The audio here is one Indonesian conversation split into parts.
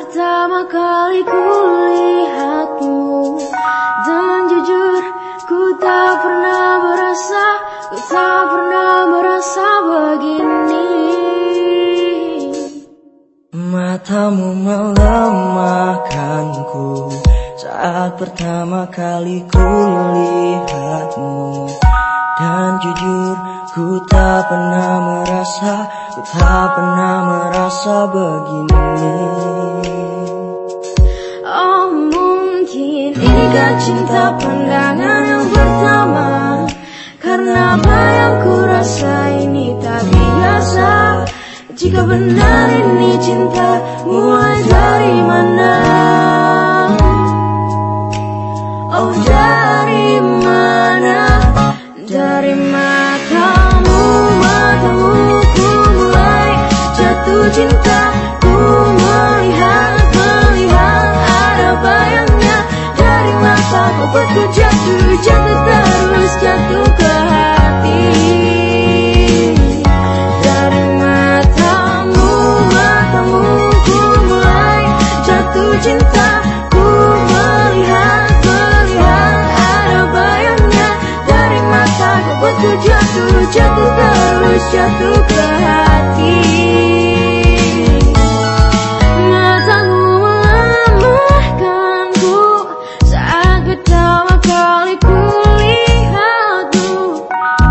pertama kali ku lihatmu Dan jujur ku tak pernah merasa Ku tak pernah merasa begini. Matamu melemahkanku Saat pertama kali ku lihatmu Dan jujur ku tak pernah merasa Ku tak pernah merasa begini. Oh mungkin inikah cinta pandangan yang pertama. Karena apa yang ku rasa ini tak biasa. Jika benar ini cinta mulai dari mana jatuh Jatuh terus jatuh ke hati pertama kali ku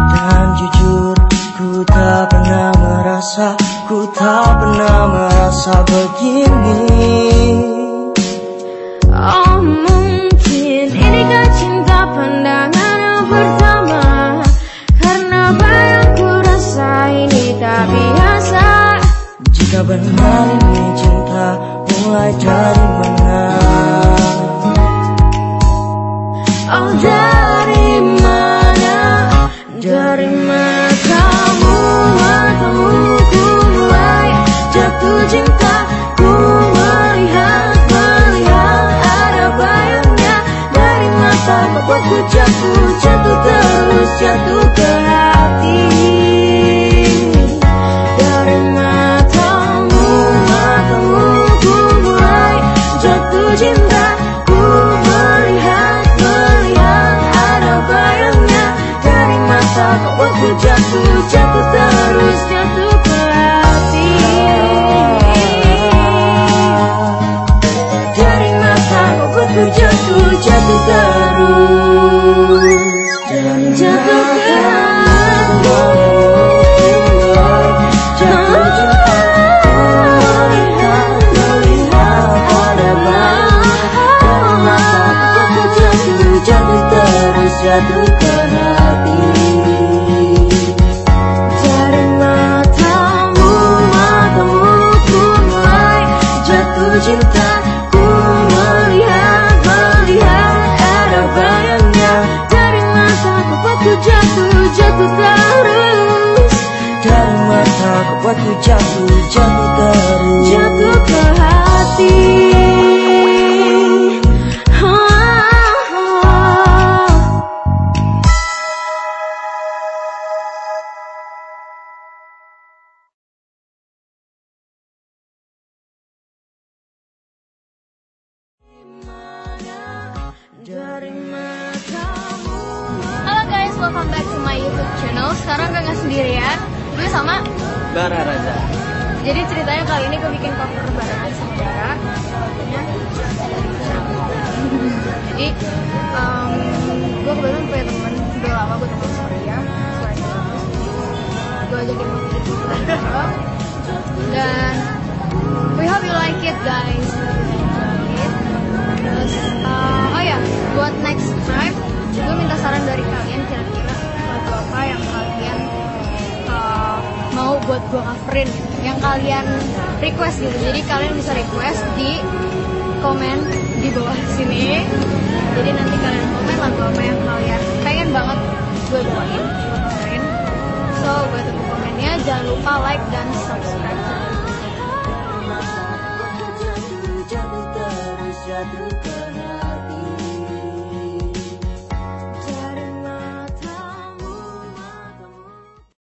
Dan jujur ku tak pernah merasa Ku tak pernah merasa begini. Oh mungkin inikah cinta pandangan yang pertama? Karena yang ku rasa ini tak biasa. Jika benar ini cinta mulai dari jatuh jatuh ke hati. Dari matamu, matamu ku mulai jatuh cinta Ku melihat, melihat. Ada bayangnya Dari mata ku buatku jatuh, jatuh terus Dari mata kau buatku jatuh, jatuh terus Jatuh ke hati welcome back to my YouTube channel. Sekarang gue nggak sendirian, gue sama. Bara Raja Jadi ceritanya kali ini gue bikin cover barengan sama Bara. Jadi um, gue kebetulan punya temen udah lama gue temen sama dia. Gue ajakin mau bikin cover dan we hope you like it guys. Buat gue coverin, yang kalian request gitu. Jadi kalian bisa request di komen di bawah sini. Jadi nanti kalian komen lagu apa yang kalian pengen banget gue bawain, gue coverin. So, gue tunggu komennya. Jangan lupa like dan subscribe.